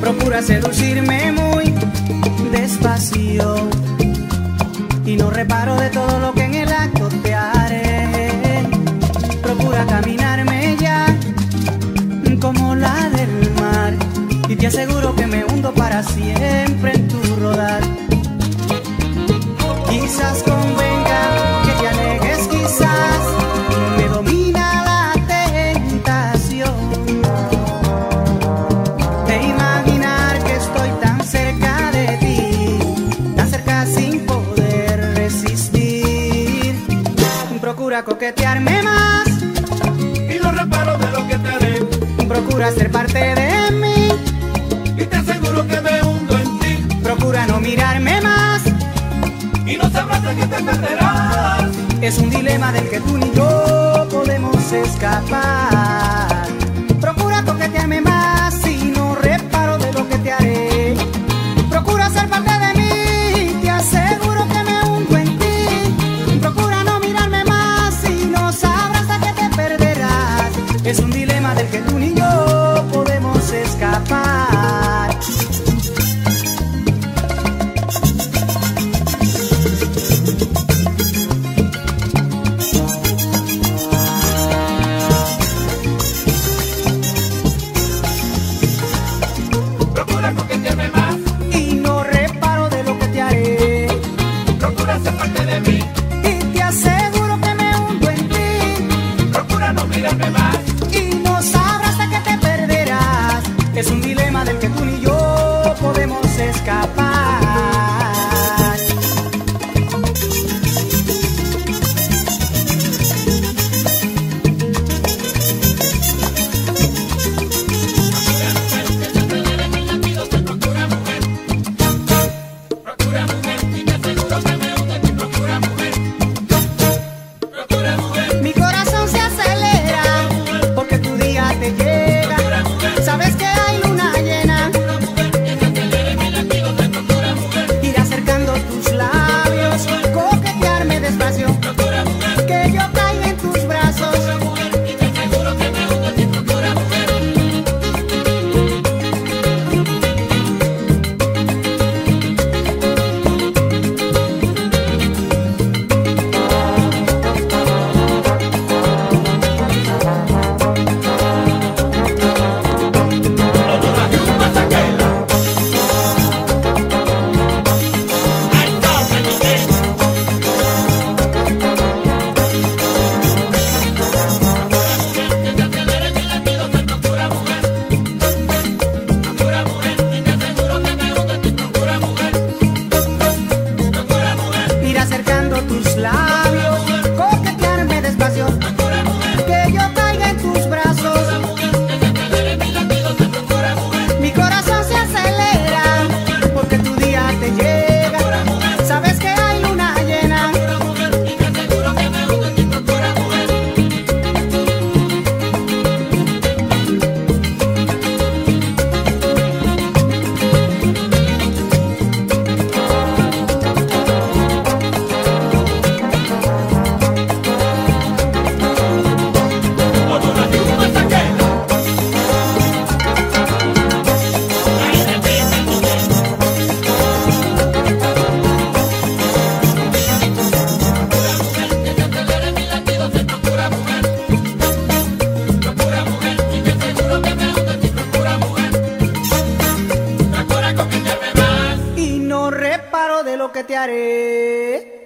Procura seducirme coquetearme más, y no reparo de lo que te haré. Procura ser parte de mí, Es un dilema del que tú ni yo podemos escapar. Procura coquetearme más y no reparo de lo que te haré. Procura ser parte de mí, te aseguro que me hundo en ti. Procura no mirarme más y no sabrás a qué te perderás. Es un dilema del que tú ni yo parte de mí Y te aseguro que me hundo en ti. procura no mirarme más y no sabrás de qué te perderás. Es un dilema del que Y